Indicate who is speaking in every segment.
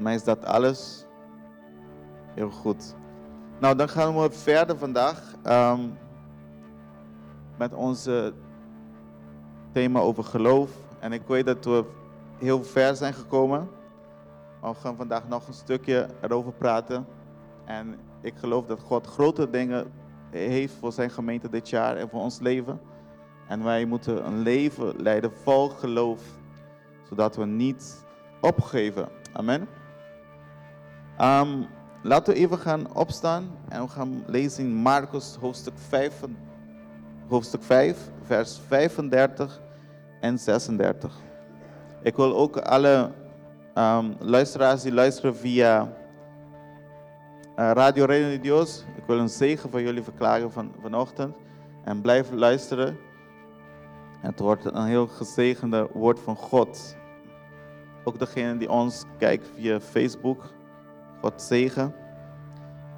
Speaker 1: mij is dat alles. Heel goed. Nou, dan gaan we verder vandaag ehm, met onze thema over geloof. En ik weet dat we heel ver zijn gekomen. Maar we gaan vandaag nog een stukje erover praten. En ik geloof dat God grote dingen heeft voor zijn gemeente dit jaar en voor ons leven. En wij moeten een leven leiden vol geloof, zodat we niet opgeven. Amen. Um, laten we even gaan opstaan en we gaan lezen in Marcus hoofdstuk 5, hoofdstuk 5 vers 35 en 36. Ik wil ook alle um, luisteraars die luisteren via uh, Radio Reino Dios, ik wil een zegen voor jullie verklaren van, vanochtend. En blijf luisteren. Het wordt een heel gezegende woord van God. Ook degene die ons kijkt via Facebook. God zegen.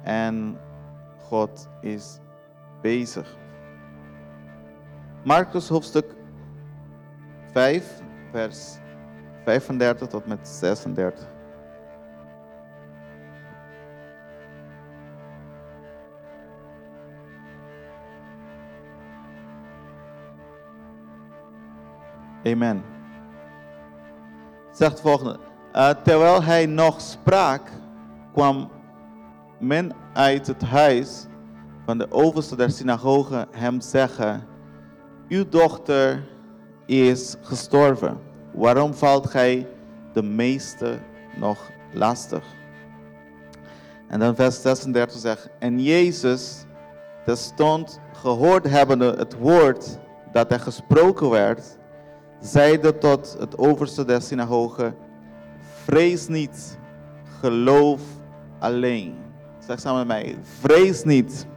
Speaker 1: En God is bezig. Marcus hoofdstuk 5, vers 35 tot met 36. Amen. Zegt volgende. Uh, terwijl hij nog sprak, kwam men uit het huis van de overste der synagoge hem zeggen: Uw dochter is gestorven. Waarom valt gij de meeste nog lastig? En dan vers 36 zegt: En Jezus, stond gehoord hebbende het woord dat er gesproken werd, zeide tot het overste der synagoge, vrees niet, geloof alleen. Zeg samen met mij, vrees niet,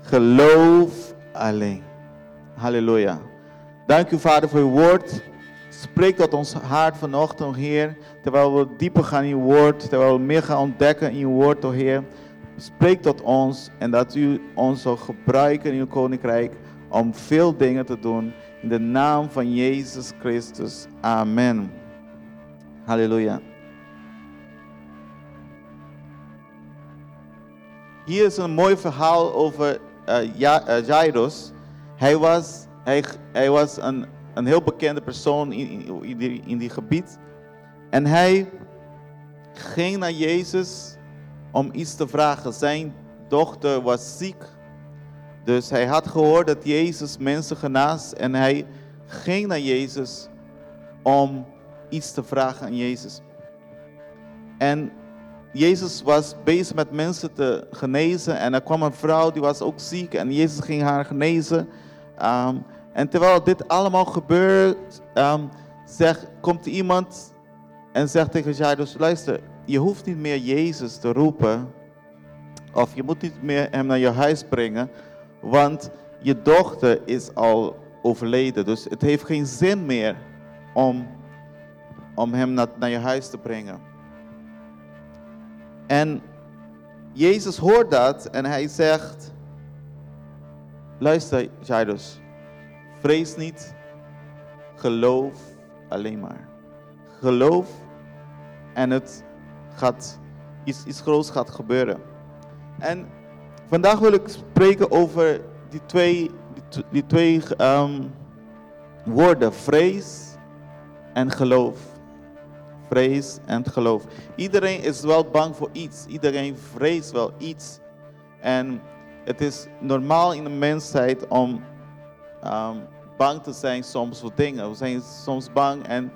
Speaker 1: geloof alleen. Halleluja. Dank u Vader voor uw woord. Spreek tot ons hart vanochtend, Heer, terwijl we dieper gaan in uw woord, terwijl we meer gaan ontdekken in uw woord, oh Heer. Spreek tot ons en dat u ons zal gebruiken in uw koninkrijk om veel dingen te doen in de naam van Jezus Christus. Amen. Halleluja. Hier is een mooi verhaal over uh, Jairus. Hij was, hij, was een, een heel bekende persoon in, in, in, die, in die gebied. En hij ging naar Jezus om iets te vragen. Zijn dochter was ziek. Dus hij had gehoord dat Jezus mensen genaast en hij ging naar Jezus om iets te vragen aan Jezus. En Jezus was bezig met mensen te genezen en er kwam een vrouw die was ook ziek en Jezus ging haar genezen. Ehm, en terwijl dit allemaal gebeurt, um, komt iemand en zegt tegen Jairus, luister, je hoeft niet meer Jezus te roepen of je moet niet meer hem naar je huis brengen, want je dochter is al overleden. Dus het heeft geen zin meer om, om hem naar, naar je huis te brengen. En Jezus hoort dat en hij zegt, luister Jairus, vrees niet, geloof alleen maar. Geloof en het gaat, iets, iets groots gaat gebeuren. En Vandaag wil ik spreken over die twee, die, twee um, woorden, vrees en geloof. Vrees en geloof. Iedereen is wel bang voor iets. Iedereen vreest wel iets. En het is normaal in de mensheid om um, bang te zijn soms voor dingen. We zijn soms bang en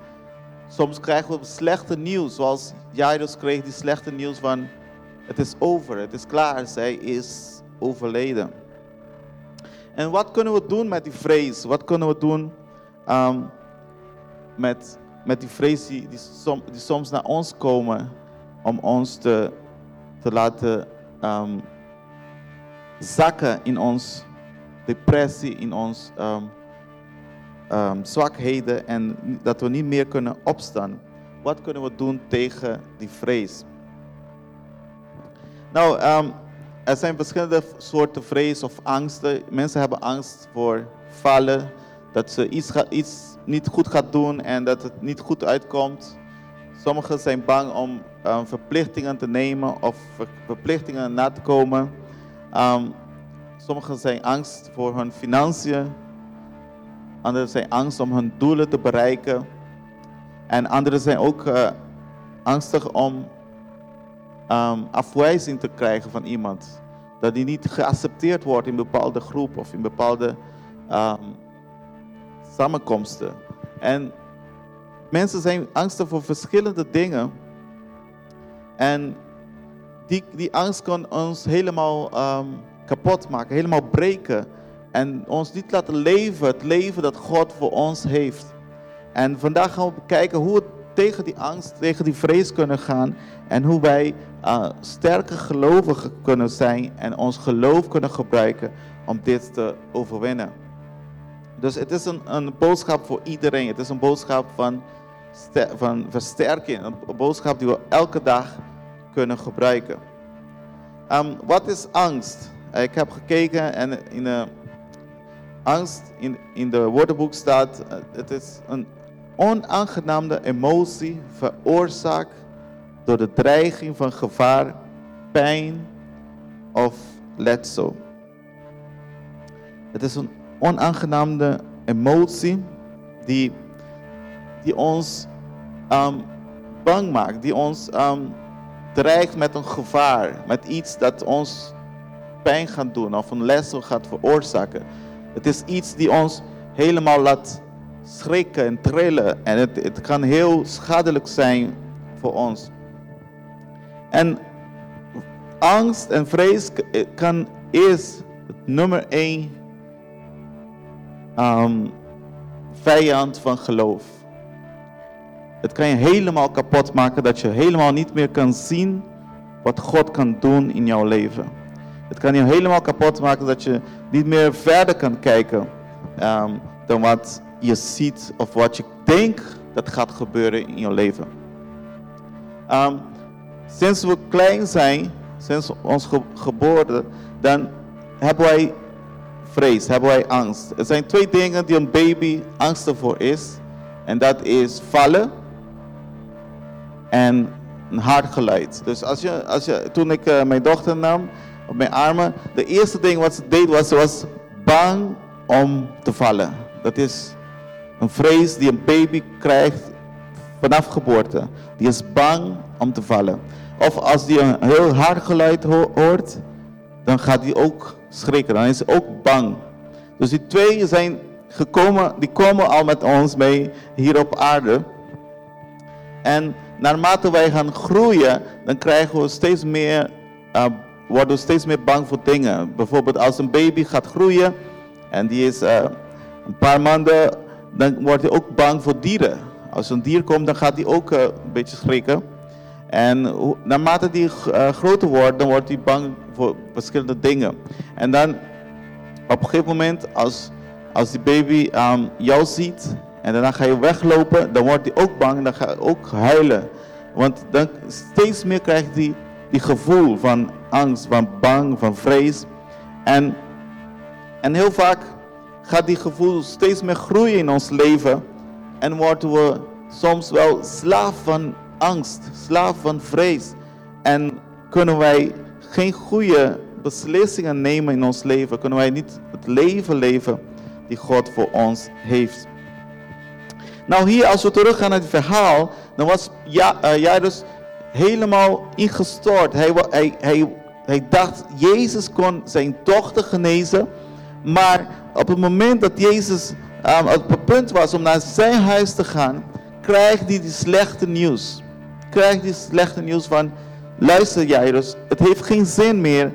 Speaker 1: soms krijgen we slechte nieuws. Zoals Jairus kreeg die slechte nieuws van het is over, het is klaar. Zij is overleden. En wat kunnen we doen met die vrees? Wat kunnen we doen um, met, met die vrees die, die, soms naar ons komen om ons te, te laten um, zakken in ons depressie, in ons um, zwakheden en dat we niet meer kunnen opstaan. Wat kunnen we doen tegen die vrees? Nou, er zijn verschillende soorten vrees of angsten. Mensen hebben angst voor vallen, dat ze iets, niet goed gaat doen en dat het niet goed uitkomt. Sommigen zijn bang om uh, verplichtingen te nemen of ver verplichtingen na te komen. Um, sommigen zijn angst voor hun financiën. Anderen zijn angst om hun doelen te bereiken. En anderen zijn ook uh, angstig om um, afwijzing te krijgen van iemand. Dat die niet geaccepteerd wordt in bepaalde groepen of in bepaalde samenkomsten. En mensen zijn angstig voor verschillende dingen. En die, die angst kan ons helemaal um, kapot maken, helemaal breken. En ons niet laten leven, het leven dat God voor ons heeft. En vandaag gaan we bekijken hoe we tegen die angst, tegen die vrees kunnen gaan. En hoe wij uh, sterke gelovigen kunnen zijn en ons geloof kunnen gebruiken om dit te overwinnen. Dus het is een, een boodschap voor iedereen. Het is een boodschap van, van versterking. Een boodschap die we elke dag kunnen gebruiken. Um, wat is angst? Ik heb gekeken en in de angst in, in de woordenboek staat: uh, het is een onaangename emotie veroorzaakt door de dreiging van gevaar, pijn of letsel. Het is een onaangename emotie die, die ons um, bang maakt, die ons um, dreigt met een gevaar, met iets dat ons pijn gaat doen of een letsel gaat veroorzaken. Het is iets die ons helemaal laat schrikken en trillen en het, het kan heel schadelijk zijn voor ons. En angst en vrees kan is nummer één um, vijand van geloof. Het kan je helemaal kapot maken dat je helemaal niet meer kan zien wat God kan doen in jouw leven. Het kan je helemaal kapot maken dat je niet meer verder kan kijken um, dan wat je ziet of wat je denkt dat gaat gebeuren in jouw leven. Um, sinds we klein zijn, sinds ons ge geboorte, dan hebben wij vrees, hebben wij angst. Er zijn twee dingen die een baby angstig voor is. En dat is vallen en een hard geluid. Dus als je, als je, toen ik uh, mijn dochter nam op mijn armen, de eerste ding wat ze deed was, ze was bang om te vallen. Dat is een vrees die een baby krijgt vanaf geboorte. Die is bang om te vallen. Of als die een heel hard geluid hoort, dan gaat hij ook schrikken. Dan is hij ook bang. Dus die twee zijn gekomen, die komen al met ons mee hier op aarde. En naarmate wij gaan groeien, dan krijgen we steeds meer, uh, worden we steeds meer bang voor dingen. Bijvoorbeeld als een baby gaat groeien en die is uh, een paar maanden, dan wordt hij ook bang voor dieren. Als een dier komt, dan gaat hij ook uh, een beetje schrikken. En naarmate die groter wordt, dan wordt hij bang voor verschillende dingen. En dan op een gegeven moment, als, als die baby um, jou ziet en daarna ga je weglopen, dan wordt hij ook bang en dan ga je ook huilen. Want dan steeds meer krijgt hij die gevoel van angst, van bang, van vrees. En, en heel vaak gaat die gevoel steeds meer groeien in ons leven. En worden we soms wel slaaf van angst, slaaf van vrees. En kunnen wij geen goede beslissingen nemen in ons leven, kunnen wij niet het leven leven die God voor ons heeft. Nou hier, als we teruggaan naar het verhaal, dan was uh, Jairus helemaal ingestort. Hij, hij, hij, hij dacht, Jezus kon zijn dochter genezen, maar op het moment dat Jezus um, op het punt was om naar zijn huis te gaan, krijgt hij die slechte nieuws. Krijgt hij slechte nieuws van, luister Jairus, het heeft geen zin meer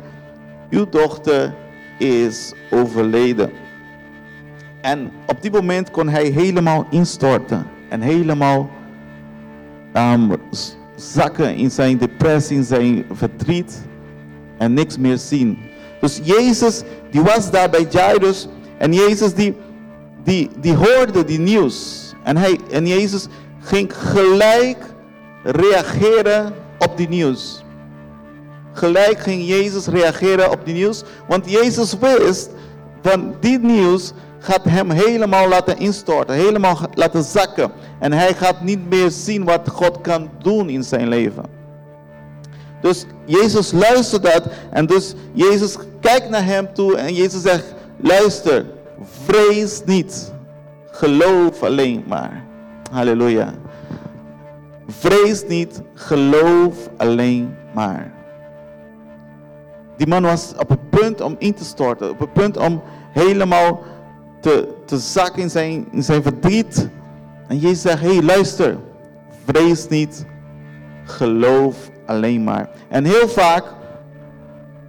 Speaker 1: uw dochter is overleden. En op die moment kon hij helemaal instorten en helemaal um, zakken in zijn depressie, in zijn verdriet en niks meer zien. Dus Jezus, die was daar bij Jairus en Jezus die, die, die hoorde die nieuws. En, hij, en Jezus ging gelijk reageren op die nieuws. Gelijk ging Jezus reageren op die nieuws, want Jezus wist van dit nieuws gaat hem helemaal laten instorten, helemaal laten zakken. En hij gaat niet meer zien wat God kan doen in zijn leven. Dus Jezus luistert dat en dus Jezus kijkt naar hem toe en Jezus zegt, luister, vrees niet, geloof alleen maar. Halleluja. Vrees niet, geloof alleen maar. Die man was op het punt om in te storten, op het punt om helemaal te, te zakken in zijn, in zijn verdriet. En Jezus zegt, hé hey, luister, vrees niet, geloof alleen maar. En heel vaak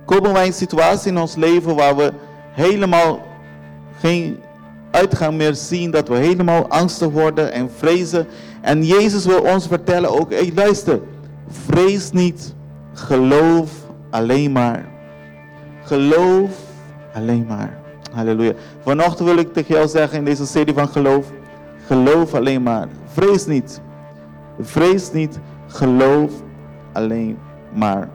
Speaker 1: komen wij in een situatie in ons leven waar we helemaal geen uitgang meer zien, dat we helemaal angstig worden en vrezen. En Jezus wil ons vertellen ook, hey, luister, vrees niet, geloof alleen maar. Geloof alleen maar. Halleluja. Vanochtend wil ik tegen jou zeggen in deze serie van geloof, geloof alleen maar. Vrees niet. Vrees niet, geloof alleen maar.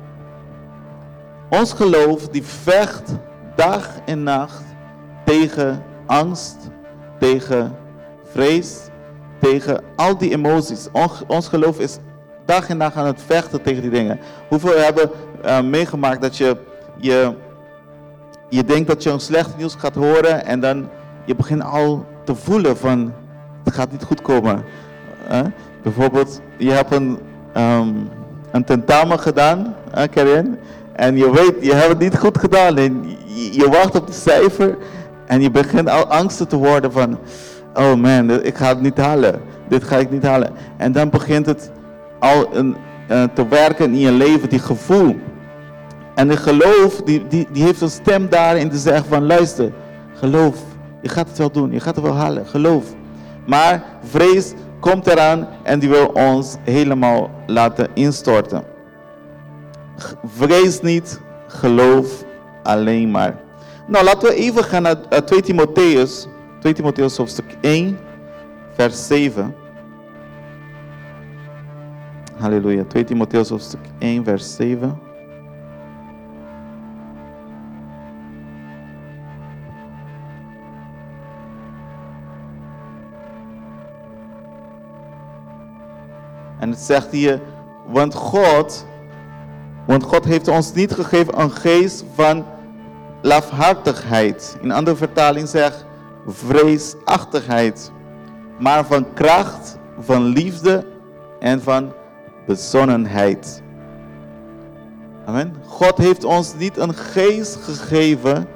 Speaker 1: Ons geloof die vecht dag en nacht tegen angst, tegen vrees, tegen al die emoties. Ons geloof is dag en nacht aan het vechten tegen die dingen. Hoeveel hebben uh, meegemaakt dat je, je, je denkt dat je een slecht nieuws gaat horen en dan je begint al te voelen van het gaat niet goed komen. Uh, bijvoorbeeld, je hebt een, um, een tentamen gedaan, uh, Karin, en je weet, je hebt het niet goed gedaan en je wacht op de cijfer en je begint al angstig te worden van, oh man, ik ga het niet halen. Dit ga ik niet halen. En dan begint het al een, uh, te werken in je leven, die gevoel. En de geloof, die, die, die heeft een stem daarin te zeggen van, luister, geloof. Je gaat het wel doen, je gaat het wel halen, geloof. Maar vrees komt eraan en die wil ons helemaal laten instorten. Vrees niet, geloof alleen maar. Nou, laten we even gaan naar 2 Timotheus. 2 Timotheus hoofdstuk 1, vers 7. Halleluja. 2 Timotheus hoofdstuk 1, vers 7. En het zegt hier, want God, want God heeft ons niet gegeven een geest van lafhartigheid. In andere vertaling zegt vreesachtigheid. Maar van kracht, van liefde en van bezonnenheid. Amen. God heeft ons niet een geest gegeven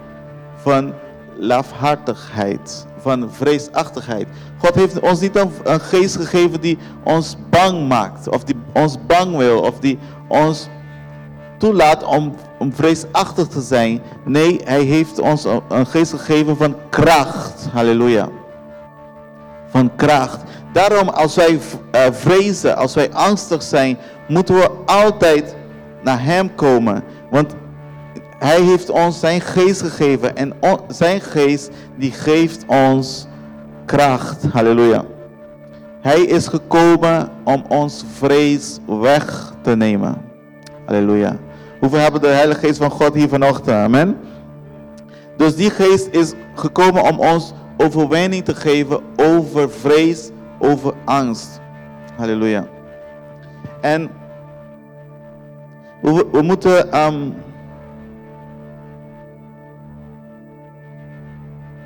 Speaker 1: van lafhartigheid, van vreesachtigheid. God heeft ons niet een, een, geest gegeven die ons bang maakt, of die ons bang wil, of die ons toelaat om, om vreesachtig te zijn. Nee, Hij heeft ons een geest gegeven van kracht. Halleluja. Van kracht. Daarom als wij uh, vrezen, als wij angstig zijn, moeten we altijd naar Hem komen. Want Hij heeft ons zijn geest gegeven. En zijn geest die geeft ons kracht. Halleluja. Hij is gekomen om ons vrees weg te nemen. Halleluja. Hoeveel hebben de Heilige Geest van God hier vanochtend? Amen. Dus die geest is gekomen om ons overwinning te geven over vrees, over angst. Halleluja. En we, we moeten um,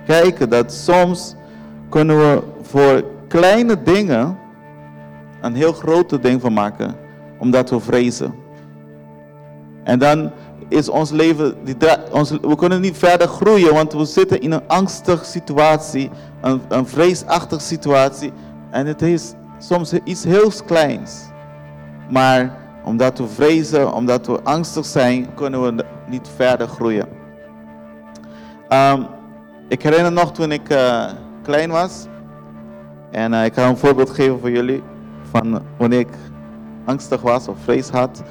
Speaker 1: kijken dat soms kunnen we voor kleine dingen een heel grote ding van maken, omdat we vrezen. En dan is ons leven, die, ons, we kunnen niet verder groeien, want we zitten in een angstige situatie, een, een vreesachtige situatie. En het is soms iets heel kleins. Maar omdat we vrezen, omdat we angstig zijn, kunnen we niet verder groeien. Um, ik herinner nog toen ik uh, klein was. En uh, ik ga een voorbeeld geven voor jullie. Van wanneer ik angstig was of vrees had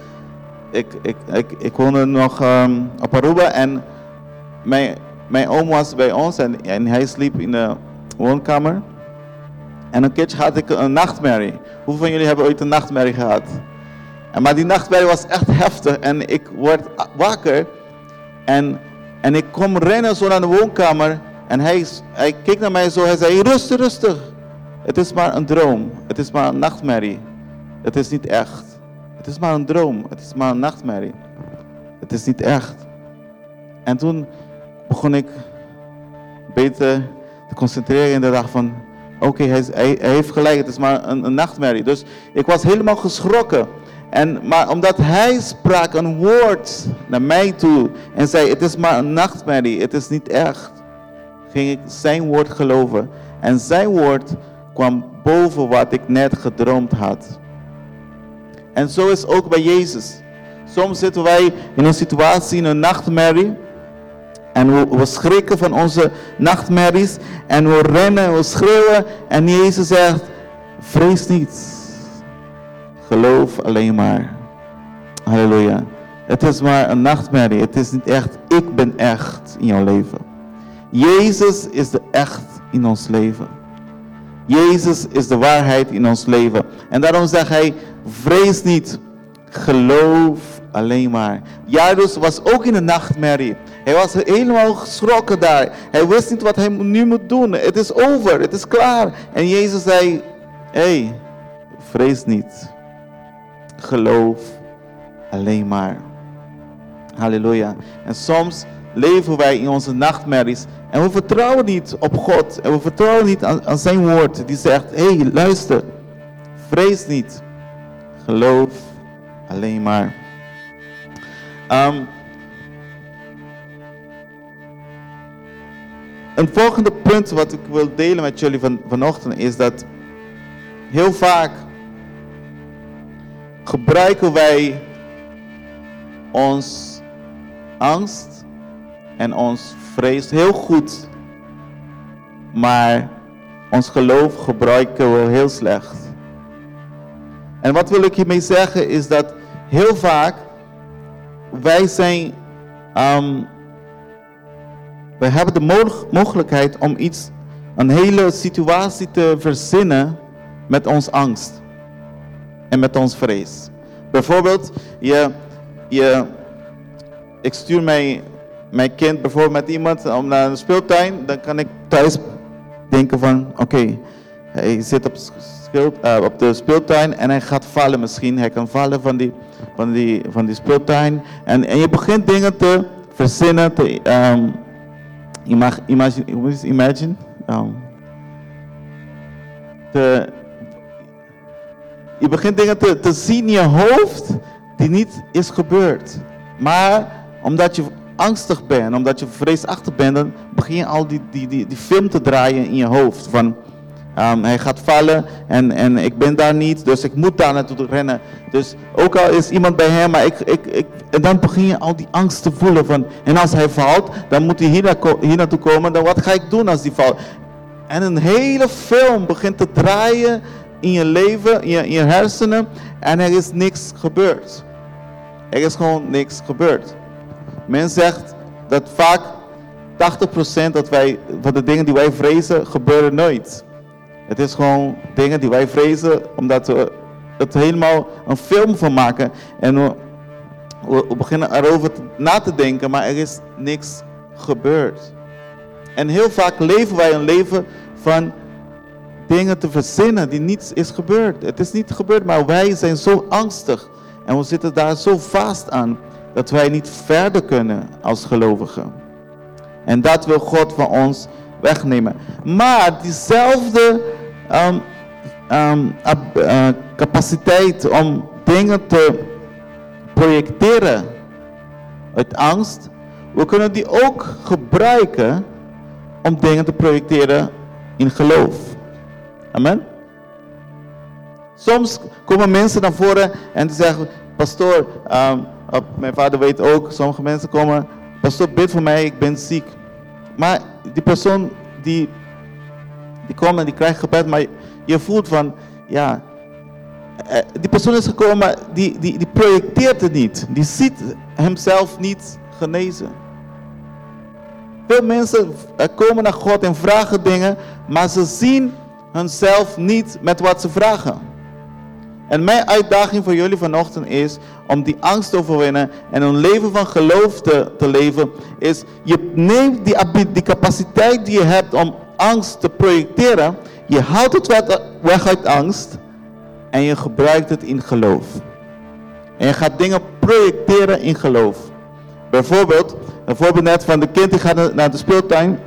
Speaker 1: ik, ik, ik, ik woonde nog op Aruba en mijn, mijn oom was bij ons en, en hij sliep in de woonkamer. En een keertje had ik een nachtmerrie. Hoeveel van jullie hebben ooit een nachtmerrie gehad? En, maar die nachtmerrie was echt heftig en ik word wakker en, en ik kom rennen zo naar de woonkamer En hij, hij keek naar mij zo, hij zei, rustig, rustig. Het is maar een droom, het is maar een nachtmerrie. Het is niet echt. Het is maar een droom, het is maar een nachtmerrie. Het is niet echt. En toen begon ik beter te concentreren in de dag van, oké, hij, hij, heeft gelijk, het is maar een, een nachtmerrie. Dus ik was helemaal geschrokken. En, maar omdat hij sprak een woord naar mij toe en zei: Het is maar een nachtmerrie, het is niet echt, ging ik zijn woord geloven. En zijn woord kwam boven wat ik net gedroomd had. En zo is ook bij Jezus. Soms zitten wij in een situatie, in een nachtmerrie. En we, we schrikken van onze nachtmerries. En we rennen, we schreeuwen. En Jezus zegt: Vrees niet. Geloof alleen maar. Halleluja. Het is maar een nachtmerrie. Het is niet echt. Ik ben echt in jouw leven. Jezus is de echt in ons leven. Jezus is de waarheid in ons leven. En daarom zegt hij, vrees niet, geloof alleen maar. Jairus was ook in een nachtmerrie. Hij was helemaal geschrokken daar. Hij wist niet wat hij nu moet doen. Het is over, het is klaar. En Jezus zei, hé, hey, vrees niet geloof alleen maar. Halleluja. En soms leven wij in onze nachtmerries en we vertrouwen niet op God. En we vertrouwen niet aan, zijn woord die zegt, hé hey, luister, vrees niet, geloof alleen maar. Um, een volgende punt wat ik wil delen met jullie van, vanochtend is dat heel vaak gebruiken wij ons angst en ons vrees heel goed, maar ons geloof gebruiken we heel slecht. En wat wil ik hiermee zeggen is dat heel vaak wij zijn, um, we hebben de mogelijkheid om iets, een hele situatie te verzinnen met ons angst en met ons vrees. Bijvoorbeeld, je, je, ik stuur mijn, mijn kind bijvoorbeeld met iemand om naar een speeltuin, dan kan ik thuis denken van, oké, hij zit op, uh, op de speeltuin en hij gaat vallen misschien. Hij kan vallen van die, van die, van die speeltuin. En, en je begint dingen te verzinnen, te, um, imagine, imagine um, te, je begint dingen te zien in je hoofd die niet is gebeurd. Maar omdat je angstig bent, omdat je vreesachtig bent, dan begin je al die, die, die, die film te draaien in je hoofd. Van um, hij gaat vallen en, en ik ben daar niet, dus ik moet daar naartoe rennen. Dus ook al is iemand bij hem, maar ik, ik, ik, en dan begin je al die angst te voelen. Van, en als hij valt, dan moet hij hier, hier naartoe komen. Dan wat ga ik doen als hij valt? En een hele film begint te draaien in je leven, in je, in je hersenen en er is niks gebeurd. Er is gewoon niks gebeurd. Men zegt dat vaak 80% dat wij, van de dingen die wij vrezen gebeuren nooit. Het is gewoon dingen die wij vrezen omdat we het helemaal een film van maken. En we, we beginnen erover na te denken, maar er is niks gebeurd. En heel vaak leven wij een leven van dingen te verzinnen die niets is gebeurd. Het is niet gebeurd, maar wij zijn zo angstig en we zitten daar zo vast aan dat wij niet verder kunnen als gelovigen. En dat wil God van ons wegnemen. Maar diezelfde um, um, uh, capaciteit om dingen te projecteren uit angst, we kunnen die ook gebruiken om dingen te projecteren in geloof. Amen. Soms komen mensen naar voren en zeggen, pastoor, um, mijn vader weet ook, sommige mensen komen, pastoor bid voor mij, ik ben ziek. Maar die persoon die, die komt en die krijgt gebed, maar je voelt van, ja, eh, die persoon is gekomen, die, die, die projecteert het niet. Die ziet hemzelf niet genezen. Veel mensen eh, komen naar God en vragen dingen, maar ze zien hunzelf niet met wat ze vragen. En mijn uitdaging voor jullie vanochtend is om die angst te overwinnen en een leven van geloof te, leven. Is je neemt die, die capaciteit die je hebt om angst te projecteren. Je haalt het weg uit angst en je gebruikt het in geloof. En je gaat dingen projecteren in geloof. Bijvoorbeeld, een voorbeeld net van de kind die gaat naar de speeltuin.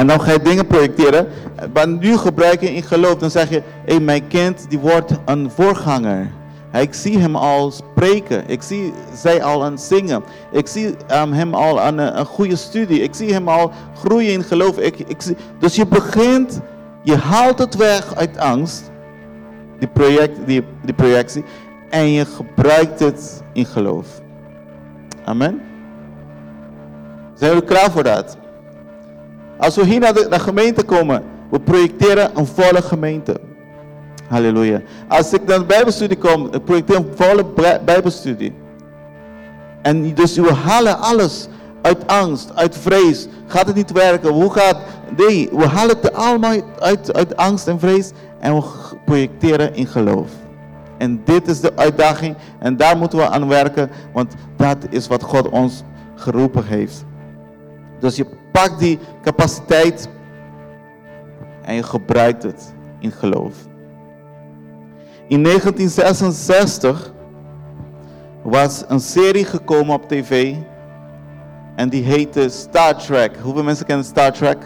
Speaker 1: En dan ga je dingen projecteren. Maar nu gebruiken in geloof. Dan zeg je, hey, mijn kind die wordt een voorganger. Ik zie hem al spreken. Ik zie zij al aan zingen. Ik zie um, hem al aan een, goede studie. Ik zie hem al groeien in geloof. Ik, zie, dus je begint, je haalt het weg uit angst. Die, project, die, die projectie. En je gebruikt het in geloof. Amen. Zijn we klaar voor dat? Als we hier naar de, gemeente komen, we projecteren een volle gemeente. Halleluja. Als ik naar de Bijbelstudie kom, ik projecteer een volle Bijbelstudie. En dus we halen alles uit angst, uit vrees. Gaat het niet werken? Hoe gaat Nee, we halen het allemaal uit, uit angst en vrees en we projecteren in geloof. En dit is de uitdaging en daar moeten we aan werken, want dat is wat God ons geroepen heeft. Dus je pakt die capaciteit en je gebruikt het in geloof. In 1966 was een serie gekomen op tv en die heette Star Trek. Hoeveel mensen kennen Star Trek?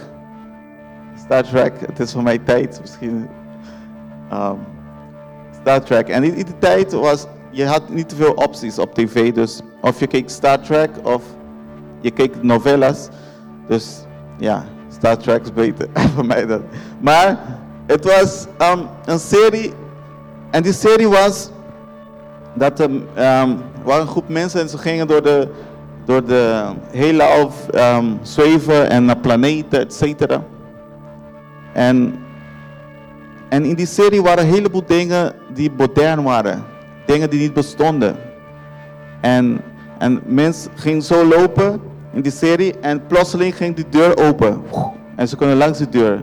Speaker 1: Star Trek, het is van mijn tijd misschien. Um, Star Trek. En in die tijd was, je had niet te veel opties op tv. Dus of je keek Star Trek of je keek novellas. Dus ja, Star Trek is beter voor mij dan. Maar het was um, een serie. En die serie was dat er um, waren een groep mensen en ze gingen door de, door de hele um, zweven en naar planeten, et cetera. En en in die serie waren een heleboel dingen die modern waren. Dingen die niet bestonden. En, en mensen gingen zo lopen in die serie en plotseling ging die deur open. En ze konden langs die deur.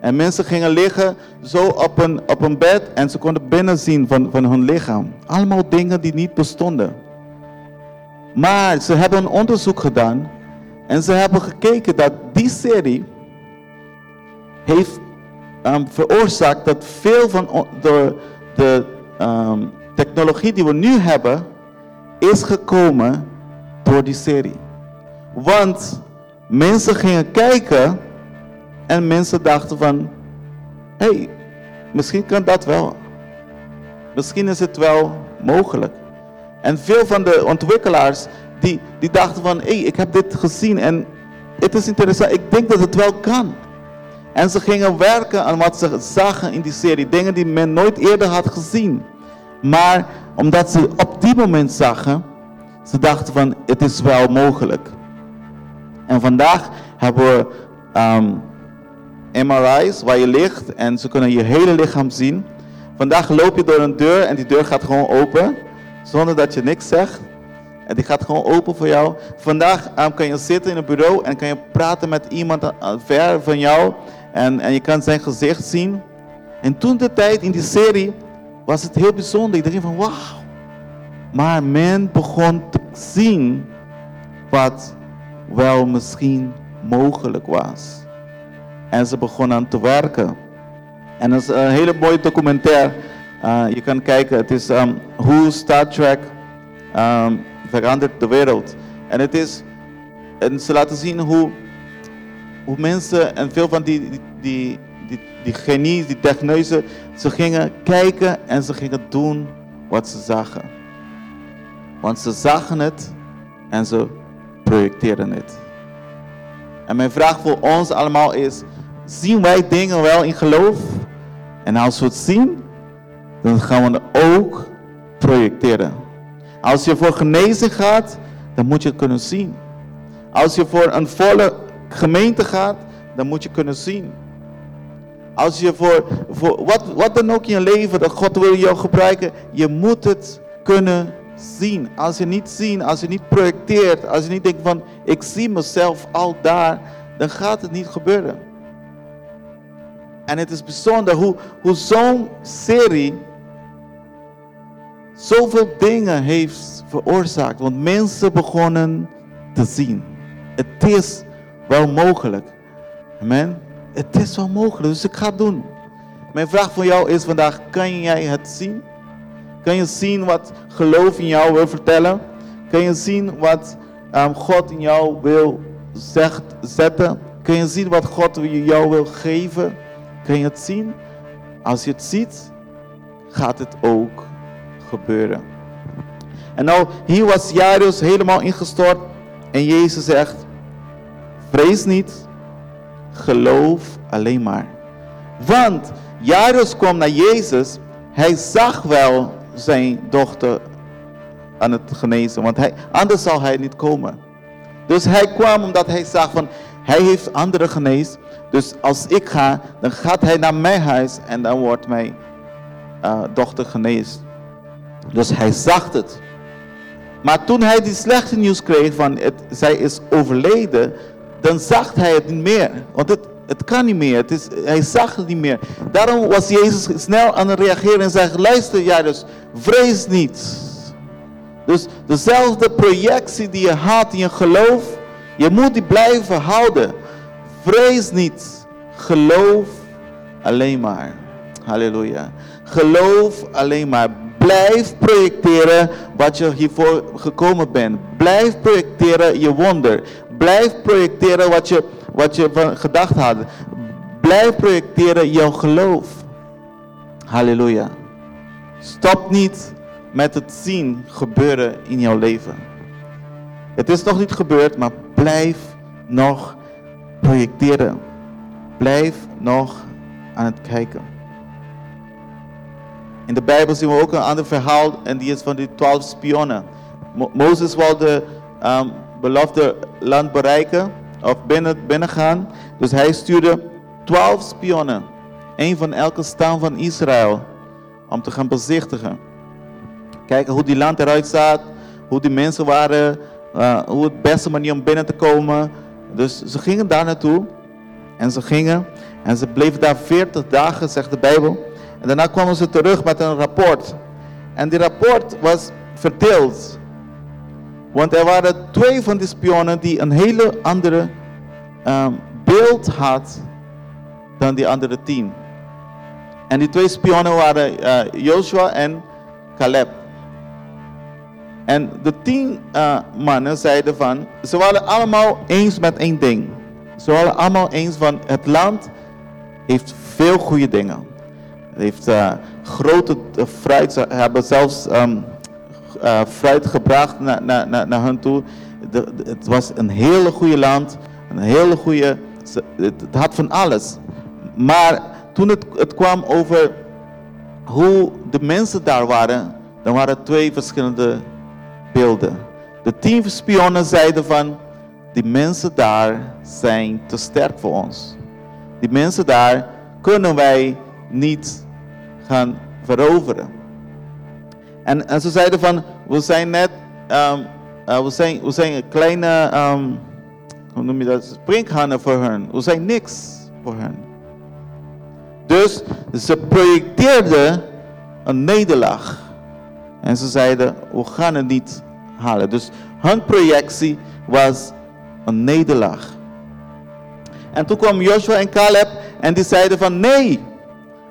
Speaker 1: En mensen gingen liggen zo op een, op een bed en ze konden binnen zien van, van hun lichaam. Allemaal dingen die niet bestonden. Maar ze hebben een onderzoek gedaan en ze hebben gekeken dat die serie heeft um, veroorzaakt dat veel van de, de um, technologie die we nu hebben, is gekomen door die serie. Want mensen gingen kijken en mensen dachten van, hé, hey, misschien kan dat wel. Misschien is het wel mogelijk. En veel van de ontwikkelaars die, die dachten van, hé, hey, ik heb dit gezien en het is interessant, ik denk dat het wel kan. En ze gingen werken aan wat ze zagen in die serie. Dingen die men nooit eerder had gezien. Maar omdat ze op die moment zagen, ze dachten van het is wel mogelijk. En vandaag hebben we um, ehm, MRI's waar je ligt en ze kunnen je hele lichaam zien. Vandaag loop je door een deur en die deur gaat gewoon open. Zonder dat je niks zegt. En die gaat gewoon open voor jou. Vandaag um, kan je zitten in een bureau en kan je praten met iemand uh, ver van jou. En, en je kan zijn gezicht zien. En toen de tijd in die serie was het heel bijzonder. Ik dacht van wauw. Maar men begon te zien wat wel misschien mogelijk was. En ze begonnen aan te werken. En dat is een hele mooie documentaire. Uh, je kan kijken, het is um, hoe Star Trek um, verandert de wereld. En het is, en ze laten zien hoe hoe mensen en veel van die, die, die, die, die genies, die techneuzen, ze gingen kijken en ze gingen doen wat ze zagen. Want ze zagen het en ze projecteerden het. En mijn vraag voor ons allemaal is, zien wij dingen wel in geloof? En als we het zien, dan gaan we het ook projecteren. Als je voor genezing gaat, dan moet je het kunnen zien. Als je voor een volle gemeente gaat, dan moet je kunnen zien. Als je voor, voor wat, wat dan ook in je leven, dat God wil jou gebruiken, je moet het kunnen zien. Als je niet ziet, als je niet projecteert, als je niet denkt van ik zie mezelf al daar, dan gaat het niet gebeuren. En het is bijzonder hoe, hoe zo'n serie zoveel dingen heeft veroorzaakt. Want mensen begonnen te zien. Het is wel mogelijk. Amen. Het is wel mogelijk, dus ik ga het doen. Mijn vraag voor jou is vandaag, kan jij het zien? Kan je zien wat geloof in jou wil vertellen? Kan je zien wat um, God in jou wil zegt, zetten? Kun je zien wat God jou wil geven? Kun je het zien? Als je het ziet, gaat het ook gebeuren. En nou, hier was Jairus helemaal ingestort. En Jezus zegt, vrees niet, geloof alleen maar. Want Jairus kwam naar Jezus. Hij zag wel zijn dochter aan het genezen. Want hij, anders zou hij niet komen. Dus hij kwam omdat hij zag van, hij heeft anderen genezen. Dus als ik ga, dan gaat hij naar mijn huis en dan wordt mijn uh, dochter genezen. Dus hij zag het. Maar toen hij die slechte nieuws kreeg van het, zij is overleden, dan zag hij het niet meer. Want het, het kan niet meer. Het is, hij zag het niet meer. Daarom was Jezus snel aan het reageren en zei, luister jij dus, vrees niet. Dus dezelfde projectie die je had in je geloof, je moet die blijven houden. Vrees niet. Geloof alleen maar. Halleluja. Geloof alleen maar. Blijf projecteren wat je hiervoor gekomen bent. Blijf projecteren je wonder. Blijf projecteren wat je, wat je van gedacht had. Blijf projecteren jouw geloof. Halleluja. Stop niet met het zien gebeuren in jouw leven. Het is nog niet gebeurd, maar blijf nog projecteren. Blijf nog aan het kijken. In de Bijbel zien we ook een ander verhaal en die is van die twaalf spionnen. Mo Mozes wilde um, beloofde land bereiken of binnen, binnengaan. Dus hij stuurde twaalf spionnen, één van elke stam van Israël, om te gaan bezichtigen. Kijken hoe die land eruit zag, hoe die mensen waren, uh, hoe het beste manier om binnen te komen. Dus ze gingen daar naartoe en ze gingen en ze bleven daar 40 dagen, zegt de Bijbel. En daarna kwamen ze terug met een rapport. En die rapport was verdeeld. Want er waren twee van die spionnen die een hele andere um, beeld had dan die andere tien. En die twee spionnen waren uh, Joshua en Caleb. En de tien uh, mannen zeiden van, ze waren allemaal eens met één ding. Ze waren allemaal eens van, het land heeft veel goede dingen. Het heeft uh, grote fruit, ze hebben zelfs um, uh, fruit gebracht naar, naar, naar, naar hen toe. Het was een hele goede land, een hele goede, het, het had van alles. Maar toen het, het kwam over hoe de mensen daar waren, dan waren twee verschillende beelden. De tien spionnen zeiden van, die mensen daar zijn te sterk voor ons. Die mensen daar kunnen wij niet gaan veroveren. En, en ze zeiden van, we zijn net, um, uh, we, zijn, we zijn kleine, um, hoe noem je dat, sprinkhanen voor hen. We zijn niks voor hen. Dus ze projecteerden een nederlaag. En ze zeiden, we gaan het niet halen. Dus hun projectie was een nederlaag. En toen kwam Joshua en Caleb en die zeiden van nee,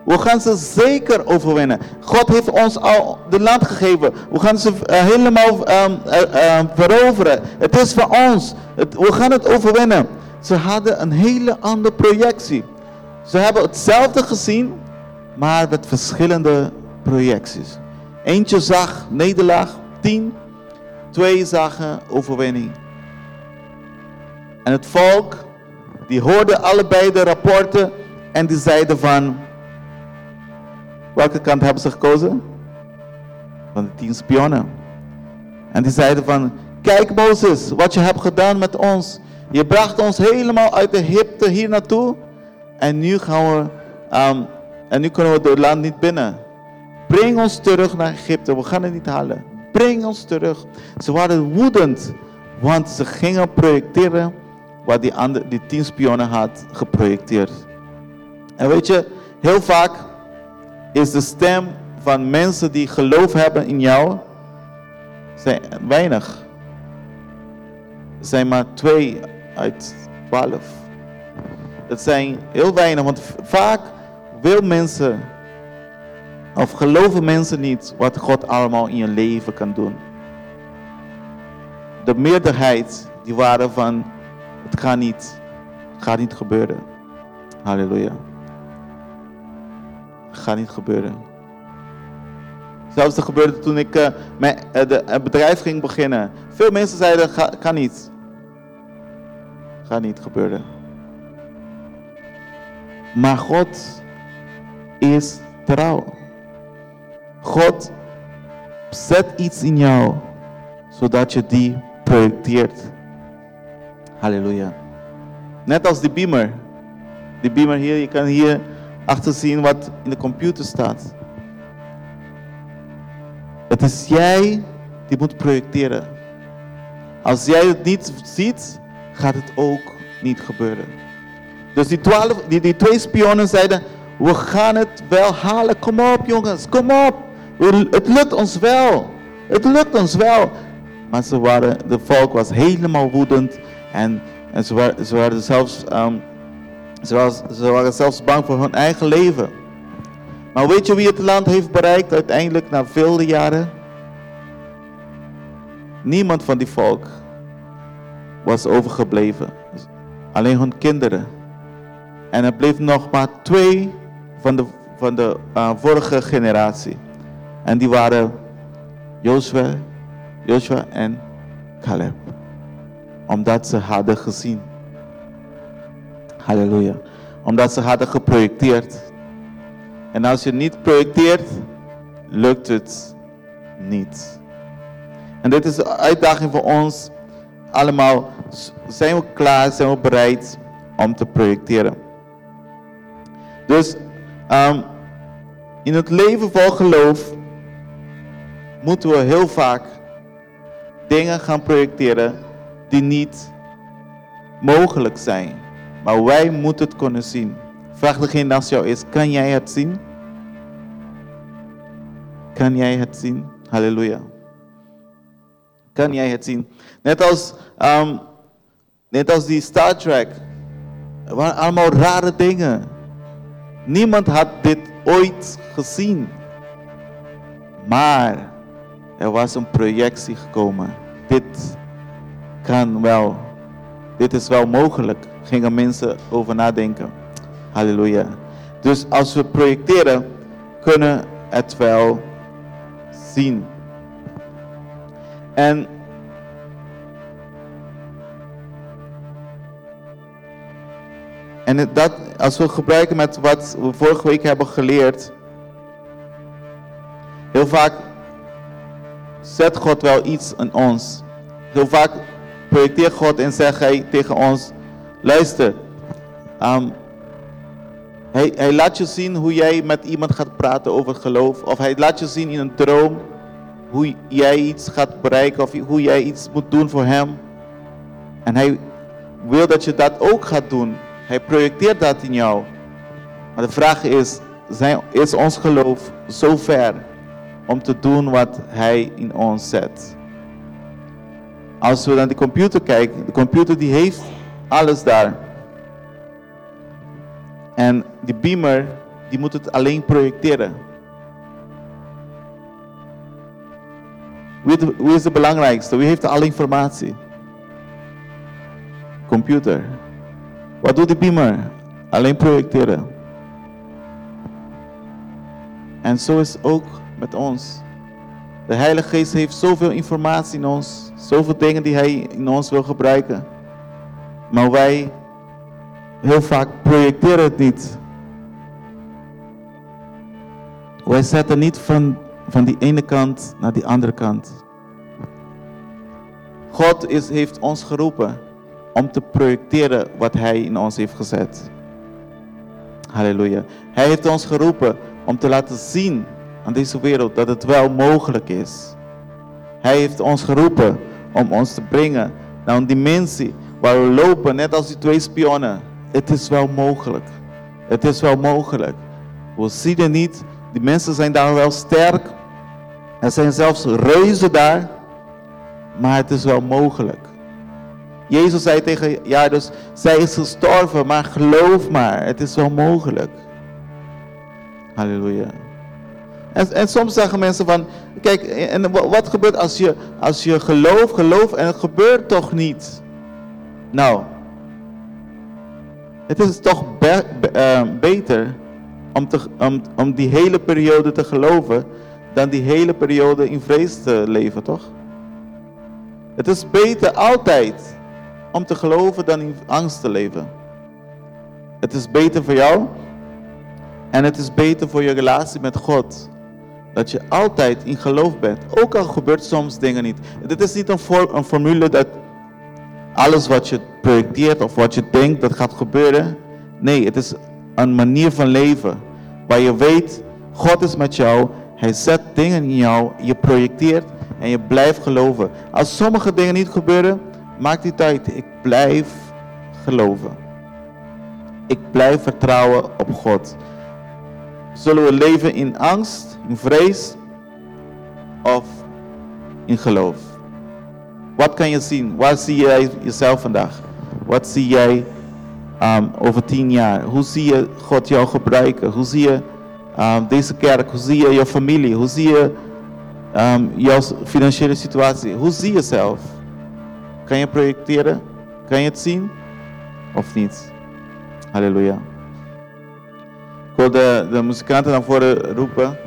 Speaker 1: we gaan ze zeker overwinnen. God heeft ons al de land gegeven. We gaan ze uh, helemaal um, uh, veroveren. Het is van ons. Het, we gaan het overwinnen. Ze hadden een hele andere projectie. Ze hebben hetzelfde gezien, maar met verschillende projecties. Eentje zag nederlaag, tien. Twee zagen overwinning. En het volk, die hoorde allebei de rapporten en die zeiden van, welke kant hebben ze gekozen? Van de tien spionnen. En die zeiden van, kijk Mozes, wat je hebt gedaan met ons. Je bracht ons helemaal uit Egypte hier naartoe. En nu gaan we, um, en nu kunnen we het land niet binnen. Breng ons terug naar Egypte, we gaan het niet halen. Breng ons terug. Ze waren woedend, want ze gingen projecteren wat die, andere, die tien spionnen had geprojecteerd. En weet je, heel vaak is de stem van mensen die geloof hebben in jou, zijn weinig. Er zijn maar twee uit twaalf. Dat zijn heel weinig, want vaak wil mensen of geloven mensen niet wat God allemaal in je leven kan doen. De meerderheid die waren van het gaat niet, het gaat niet gebeuren. Halleluja. Gaat niet gebeuren. Zelfs dat gebeurde toen ik uh, mijn, uh, de, een bedrijf ging beginnen. Veel mensen zeiden, ga, kan niet. Gaat niet gebeuren. Maar God is trouw. God zet iets in jou, zodat je die projecteert. Halleluja. Net als die beamer. Die beamer hier, je kan hier achter zien wat in de computer staat. Het is jij die moet projecteren. Als jij het niet ziet, gaat het ook niet gebeuren. Dus die, twaalf, die, die twee spionnen zeiden, we gaan het wel halen. Kom op jongens, kom op. Het lukt ons wel. Het lukt ons wel. Maar ze waren, de volk was helemaal woedend en, en ze, waren, ze, waren zelfs, um, ze, ze waren zelfs bang voor hun eigen leven. Maar weet je wie het land heeft bereikt uiteindelijk na vele jaren? Niemand van die volk was overgebleven. Alleen hun kinderen. En er bleef nog maar twee van de, van de uh, vorige generatie. En die waren Joshua, Joshua en Caleb. Omdat ze hadden gezien. Halleluja. Omdat ze hadden geprojecteerd. En als je niet projecteert, lukt het niet. En dit is de uitdaging voor ons allemaal. Zijn we klaar, zijn we bereid om te projecteren? Dus um, in het leven vol geloof moeten we heel vaak dingen gaan projecteren die niet mogelijk zijn. Maar wij moeten het kunnen zien. Vraag degene naast jou is, kan jij het zien? Kan jij het zien? Halleluja. Kan jij het zien? Net als, um, net als die Star Trek. Er waren allemaal rare dingen. Niemand had dit ooit gezien. Maar er was een projectie gekomen. Dit kan wel. Dit is wel mogelijk. Gingen mensen over nadenken. Halleluja. Dus als we projecteren, kunnen het wel zien. En En dat, als we gebruiken met wat we vorige week hebben geleerd, heel vaak zet God wel iets in ons. Heel vaak projecteert God en zegt hij tegen ons, luister, um, hij, hij laat je zien hoe jij met iemand gaat praten over geloof. Of hij laat je zien in een droom hoe jij iets gaat bereiken of hoe jij iets moet doen voor hem. En hij wil dat je dat ook gaat doen. Hij projecteert dat in jou. Maar de vraag is, zijn, is ons geloof zo ver om te doen wat Hij in ons zet? Als we naar de computer kijken, de computer die heeft alles daar. En die beamer, die moet het alleen projecteren. Wie is de belangrijkste? Wie heeft alle informatie? Computer. Wat doet de beamer? Alleen projecteren. En zo is ook met ons. De Heilige Geest heeft zoveel informatie in ons, zoveel dingen die Hij in ons wil gebruiken. Maar wij heel vaak projecteren het niet. Wij zetten niet van, van die ene kant naar die andere kant. God is, heeft ons geroepen om te projecteren wat Hij in ons heeft gezet. Halleluja. Hij heeft ons geroepen om te laten zien aan deze wereld dat het wel mogelijk is. Hij heeft ons geroepen om ons te brengen naar een dimensie waar we lopen, net als die twee spionnen. Het is wel mogelijk. Het is wel mogelijk. We zien het niet, Die mensen zijn daar wel sterk. Er zijn zelfs reuzen daar. Maar het is wel mogelijk. Jezus zei tegen ja, dus zij is gestorven, maar geloof maar, het is wel mogelijk. Halleluja. En, en soms zeggen mensen van, kijk, en wat gebeurt als je, als je gelooft, gelooft en het gebeurt toch niet? Nou, het is toch uh, beter om, te, om, om die hele periode te geloven dan die hele periode in vrees te leven, toch? Het is beter altijd om te geloven dan in angst te leven. Het is beter voor jou en het is beter voor je relatie met God. Dat je altijd in geloof bent. Ook al gebeurt soms dingen niet. Dit is niet een, een formule dat alles wat je projecteert of wat je denkt dat gaat gebeuren. Nee, het is een manier van leven. Waar je weet, God is met jou. Hij zet dingen in jou. Je projecteert en je blijft geloven. Als sommige dingen niet gebeuren, maakt niet uit. Ik blijf geloven. Ik blijf vertrouwen op God. Zullen we leven in angst, in vrees of in geloof? Wat kan je zien? Waar zie jij jezelf vandaag? Wat zie jij um, over tien jaar? Hoe zie je God jou gebruiken? Hoe zie je um, deze kerk? Hoe zie je je familie? Hoe zie je um, jouw financiële situatie? Hoe zie je jezelf? Kan je projecteren? Kan je het zien? Of niet? Halleluja. Ik wil de, de muzikanten naar voren roepen.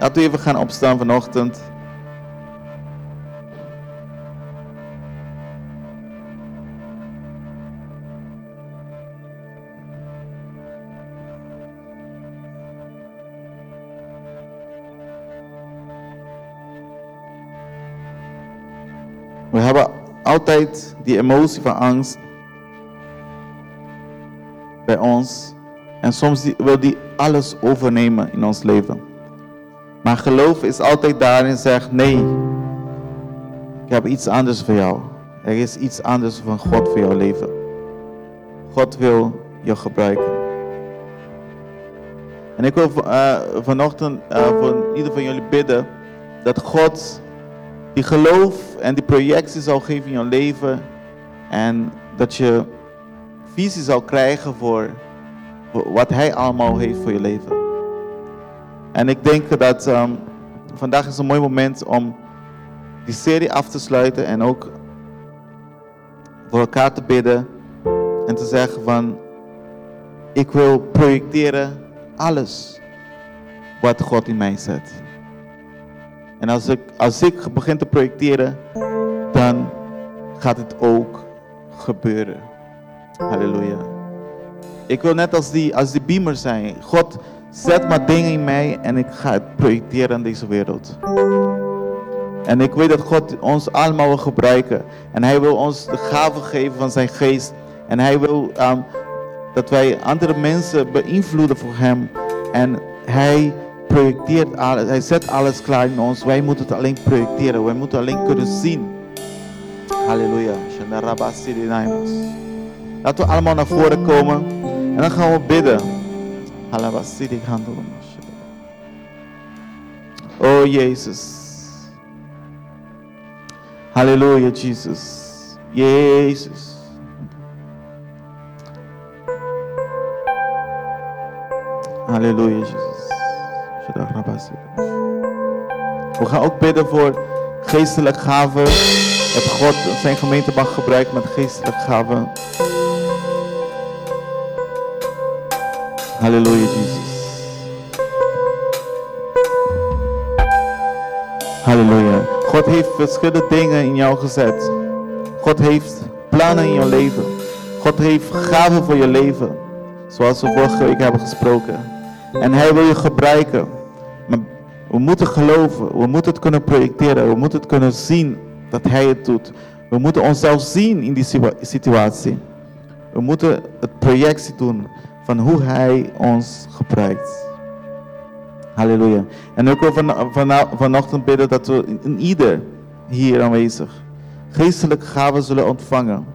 Speaker 1: Laten we even gaan opstaan vanochtend. We hebben altijd die emotie van angst bij ons. En soms wil die alles overnemen in ons leven. Maar geloof is altijd daar en zegt: nee, ik heb iets anders voor jou. Er is iets anders van God voor jouw leven. God wil je gebruiken. En ik wil uh, vanochtend uh, voor ieder van jullie bidden dat God die geloof en die projectie zal geven in je leven. En dat je visie zal krijgen voor, wat Hij allemaal heeft voor je leven. En ik denk dat um, vandaag is een mooi moment om die serie af te sluiten en ook voor elkaar te bidden en te zeggen van ik wil projecteren alles wat God in mij zet. En als ik, als ik begin te projecteren, dan gaat het ook gebeuren. Halleluja. Ik wil net als die, als die beamer zijn. God, zet maar dingen in mij en ik ga het projecteren in deze wereld. En ik weet dat God ons allemaal wil gebruiken. En Hij wil ons de gave geven van zijn geest. En Hij wil um, dat wij andere mensen beïnvloeden voor Hem. En Hij projecteert alles, hij zet alles klaar in ons. Wij moeten het alleen projecteren, wij moeten alleen kunnen zien. Halleluja. Laten we allemaal naar voren komen en dan gaan we bidden. Oh Jezus. Halleluja, Jezus. Jezus. Halleluja, Jezus. We gaan ook bidden voor geestelijke gaven. Dat God zijn gemeente mag gebruiken met geestelijke gaven. Halleluja, Jezus. Halleluja. God heeft verschillende dingen in jou gezet. God heeft plannen in je leven. God heeft gaven voor je leven. Zoals we vorige week hebben gesproken. En hij wil je gebruiken. Maar we moeten geloven. We moeten het kunnen projecteren. We moeten het kunnen zien dat hij het doet. We moeten onszelf zien in die situatie. We moeten het projectie doen van hoe hij ons gebruikt. Halleluja. En ook wil van, van, vanochtend bidden dat we in ieder hier aanwezig geestelijke gaven zullen ontvangen.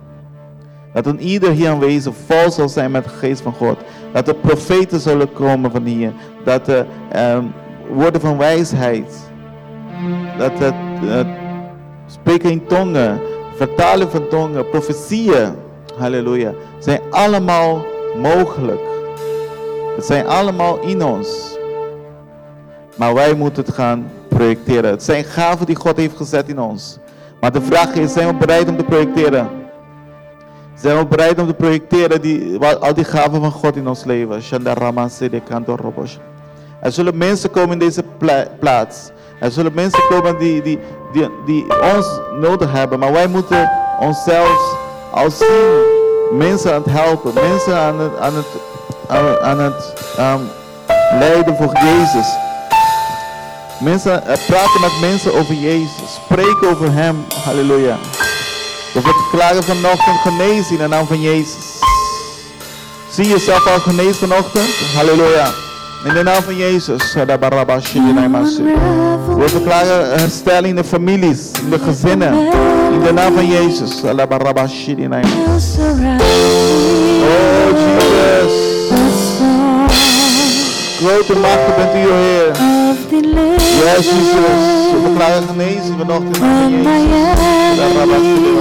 Speaker 1: Dat een ieder hier aanwezig vol zal zijn met de geest van God. Dat er profeten zullen komen van hier. Dat de, um, woorden van wijsheid. Dat het spreken in tongen, vertalen van tongen, profetieën, halleluja, zijn allemaal mogelijk. Het zijn allemaal in ons. Maar wij moeten het gaan projecteren. Het zijn gaven die God heeft gezet in ons. Maar de vraag is, zijn we bereid om te projecteren? Zijn we bereid om te projecteren die, al die gaven van God in ons leven? Er zullen mensen komen in deze plaats. Er zullen mensen komen die, die, die, ons nodig hebben. Maar wij moeten onszelf als mensen aan het helpen. Mensen aan het, aan het, aan het um, leiden voor Jezus. Mensen, uh, praten met mensen over Jezus. Spreken over Hem. Halleluja. We verklaren vanochtend genezen in de naam van Jezus. Zie jezelf al genezen vanochtend? Halleluja. In de naam van Jezus. We verklaren herstel in de families, in de gezinnen. In de naam van Jezus. Oh Jesus. Grote macht bent u, Heer. Yes, Jesus. We verklaren genezing vanochtend in de naam van Jezus.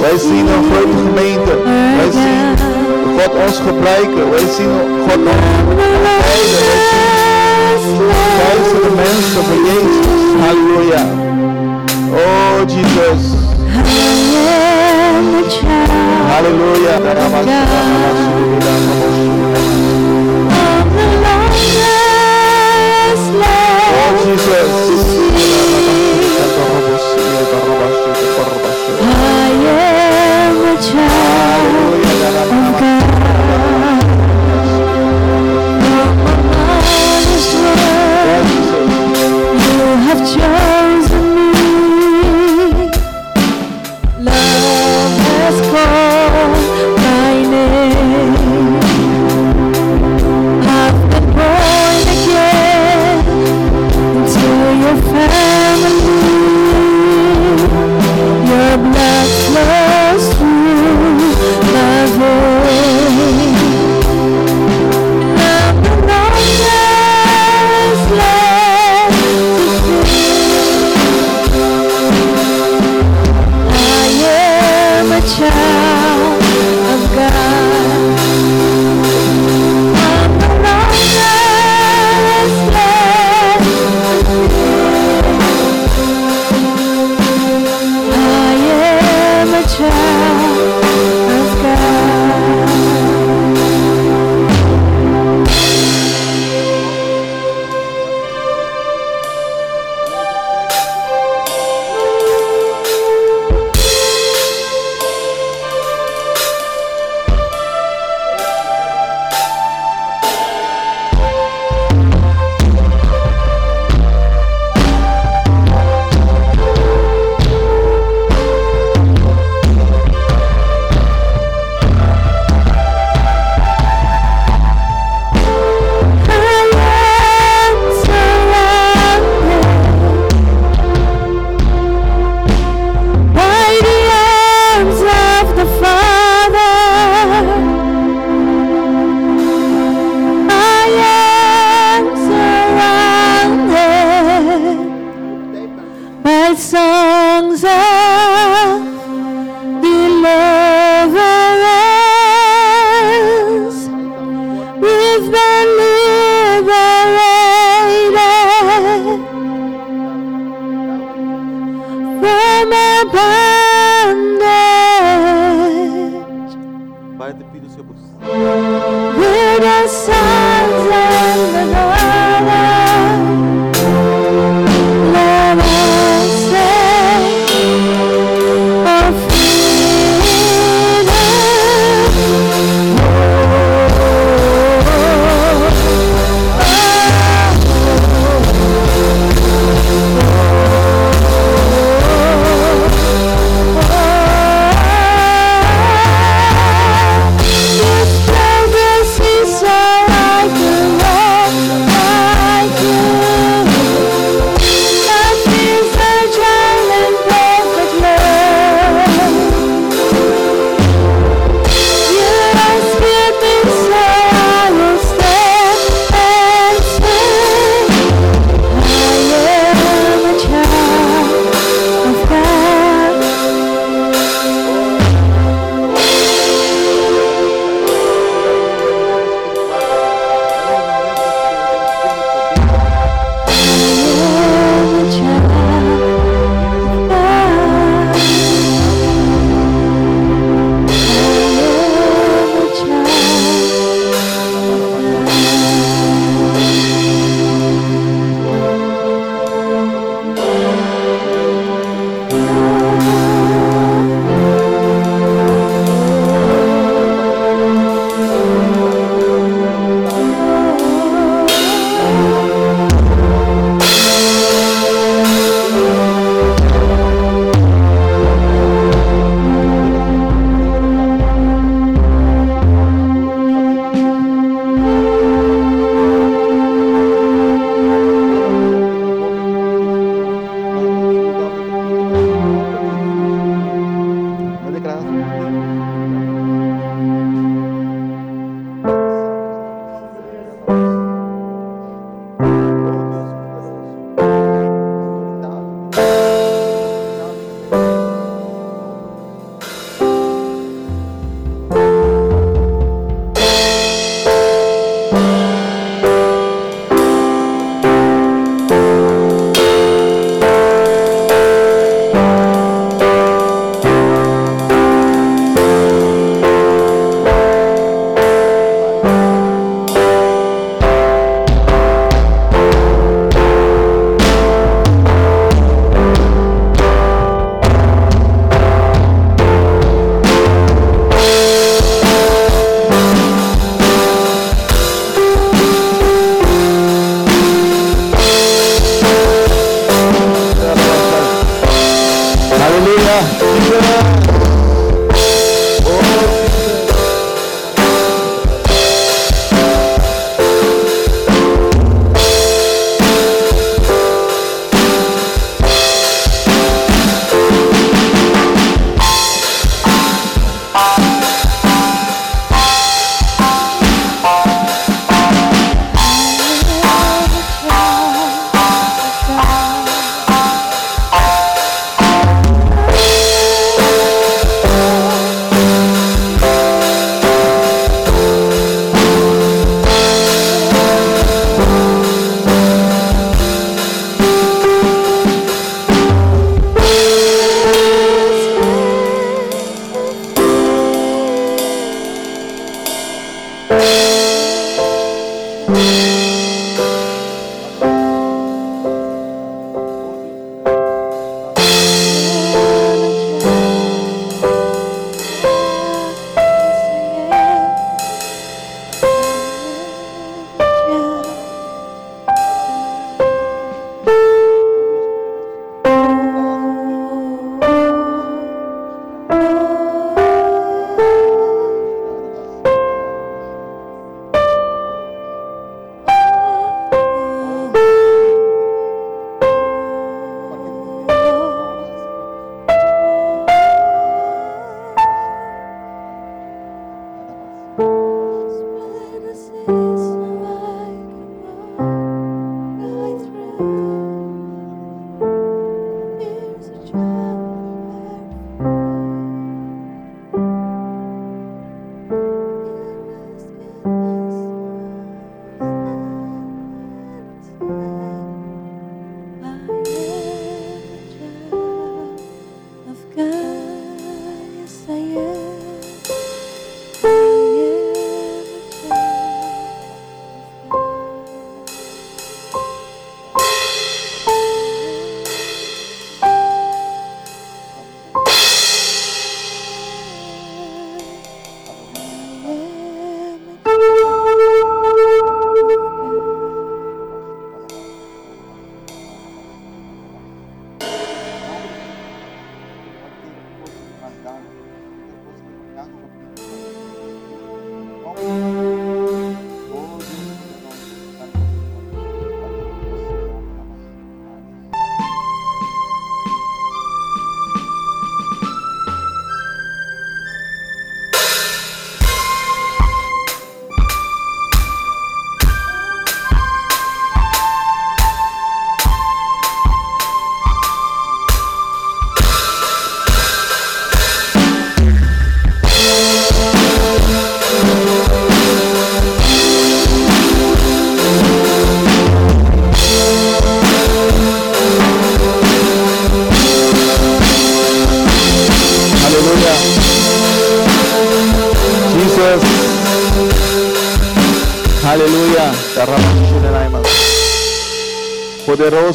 Speaker 1: Wij zien een grote gemeente. Wij zien God ons gebruiken. Wij zien God ons leiden. Wij zien de mensen voor Jezus. Halleluja. Oh Jesus. Halleluja. Oh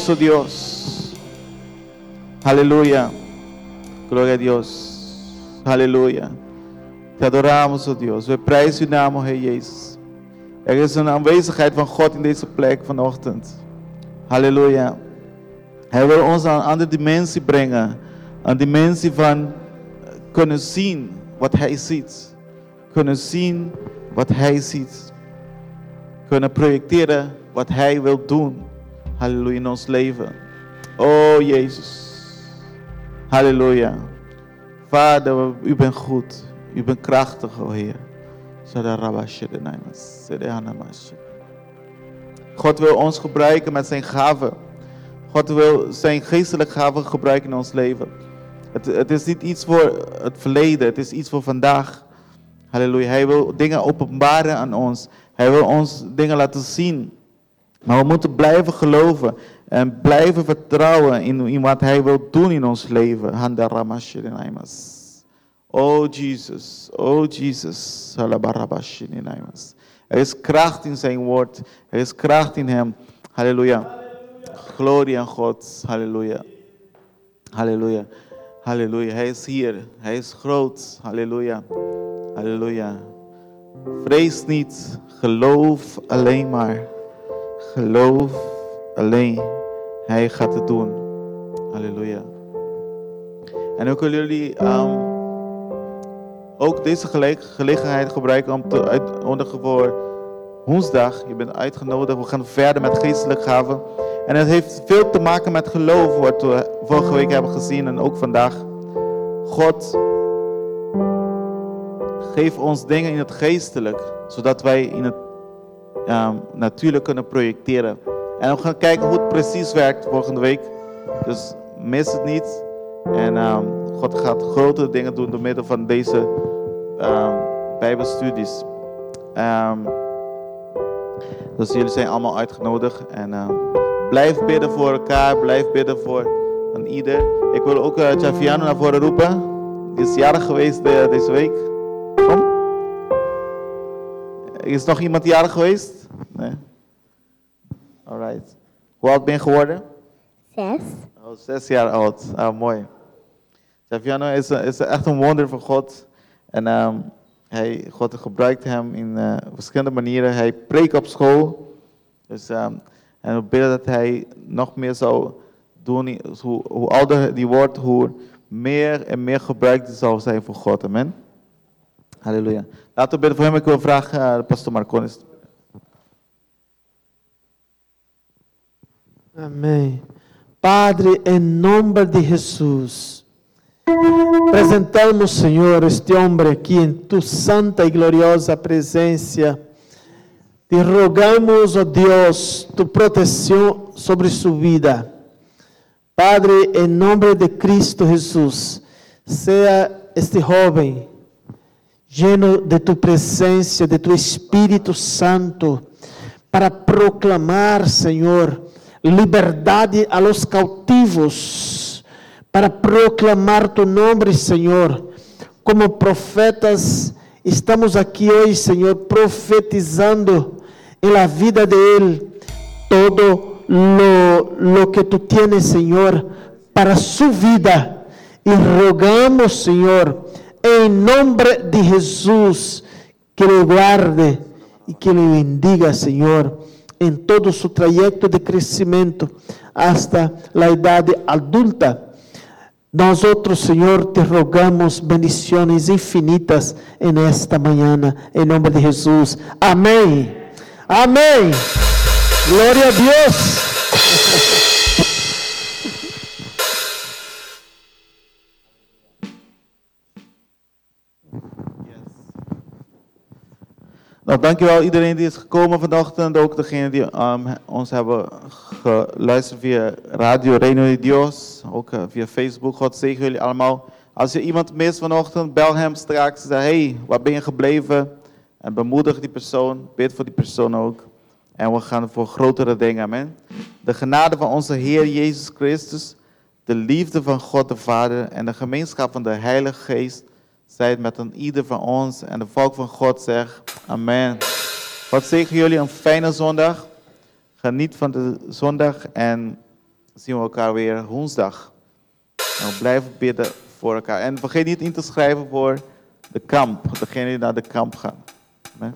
Speaker 1: Poderoso Dios. Aleluya. Gloria a Dios. Aleluya. Te adoramos, oh. We prijzen uw naam, oh Heer Jezus. Er is een aanwezigheid van God in deze plek vanochtend. Halleluja. Hij wil ons aan een andere dimensie brengen. Een dimensie van kunnen zien wat Hij ziet. Kunnen zien wat Hij ziet. Kunnen projecteren wat Hij wil doen. Halleluja in ons leven. Oh Jezus. Halleluja. Vader, u bent goed. U bent krachtig, oh Heer. God wil ons gebruiken met zijn gaven. God wil zijn geestelijke gaven gebruiken in ons leven. Het, het, is niet iets voor het verleden, het is iets voor vandaag. Halleluja. Hij wil dingen openbaren aan ons. Hij wil ons dingen laten zien. Maar we moeten blijven geloven en blijven vertrouwen in, in wat Hij wil doen in ons leven. Oh Jesus, oh Jesus. Er is kracht in zijn woord. Er is kracht in hem. Halleluja. Glorie aan God. Halleluja. Halleluja. Halleluja. Hij is hier. Hij is groot. Halleluja. Halleluja. Vrees niet. Geloof alleen maar. Geloof alleen. Hij gaat het doen. Halleluja. En ook willen jullie ehm, ook deze gele- gelegenheid gebruiken om te uitnodigen voor woensdag. Je bent uitgenodigd. We gaan verder met geestelijke gaven. En het heeft veel te maken met geloof, wat we vorige week hebben gezien en ook vandaag. God geeft ons dingen in het geestelijk, zodat wij in het ehm, natuurlijk kunnen projecteren. En we gaan kijken hoe het precies werkt volgende week. Dus mis het niet. En ehm, God gaat grote dingen doen door middel van deze ehm, Bijbelstudies. Dus jullie zijn allemaal uitgenodigd. En blijf bidden voor elkaar, blijf bidden voor ieder. Ik wil ook uh, naar voren roepen. Die is jarig geweest eh, deze week. Kom. Is nog iemand jarig geweest? Nee. Alright. Hoe oud ben je geworden?
Speaker 2: Zes.
Speaker 1: Oh, zes jaar oud. Ah, mooi. Javiano is, is echt een wonder van God. En ehm, hij, God gebruikt hem in eh, verschillende manieren. Hij preekt op school. Dus, ehm, en we bidden dat hij nog meer zou doen. Hoe, hoe ouder die wordt, hoe meer en meer gebruikt hij zal zijn voor God. Amen. Bidden voor hem. Ik wil vragen uh, pastor Marconis.
Speaker 3: Amém. Padre, em nome de Jesus, apresentamos, Senhor, este homem aqui em tu santa e gloriosa presença. Te rogamos, ó Deus, tu proteção sobre sua vida. Padre, em nome de Cristo Jesus, seja este jovem lleno de tu presença, de tu Espírito Santo, para proclamar, Senhor, liberdade a los cautivos, para proclamar tu nome, Senhor. Como profetas, estamos aqui hoje, Senhor, profetizando em vida de Ele todo lo, lo que tu tienes, Senhor, para su vida. E rogamos, Senhor, em nome de Jesus, que le guarde e que le bendiga, Senhor, em todo su trayecto de crescimento, hasta a idade adulta. Nós outros, Senhor, te rogamos bendições infinitas em esta manhã. Em nome de Jesus. Amém. Amém. Glória a Deus.
Speaker 1: Nou, dankjewel iedereen die is gekomen vanochtend. Ook degenen die ehm, ons hebben geluisterd via Radio Reino de Dios. Ook eh, via Facebook. God zegen jullie allemaal. Als je iemand mist vanochtend, bel hem straks. Zeg, hey, waar ben je gebleven? En bemoedig die persoon. Bid voor die persoon ook. En we gaan voor grotere dingen. Amen. De genade van onze Heer Jezus Christus. De liefde van God de Vader. En de gemeenschap van de Heilige Geest. Zij met een ieder van ons. En de volk van God zegt. Amen. God zegen jullie een fijne zondag. Geniet van de zondag. En zien we elkaar weer woensdag. En we blijven bidden voor elkaar. En vergeet niet in te schrijven voor de kamp. Degene die naar de kamp gaan. Amen.